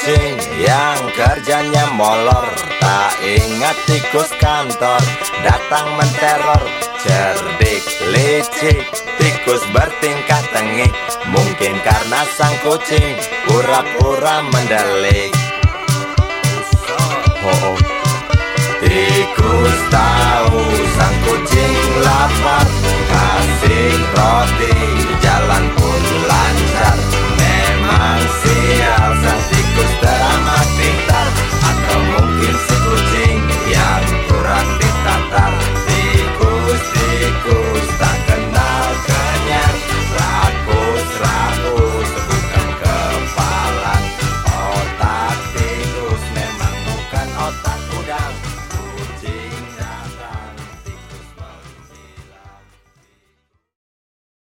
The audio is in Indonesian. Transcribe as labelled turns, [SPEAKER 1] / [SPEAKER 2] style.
[SPEAKER 1] Kucing-kucing yang kerjanya molor Tak ingat tikus kantor. Datang menteror Cerdik, licik Tikus bertingkah tengik. Mungkin karena sang kucing Pura-pura mendelik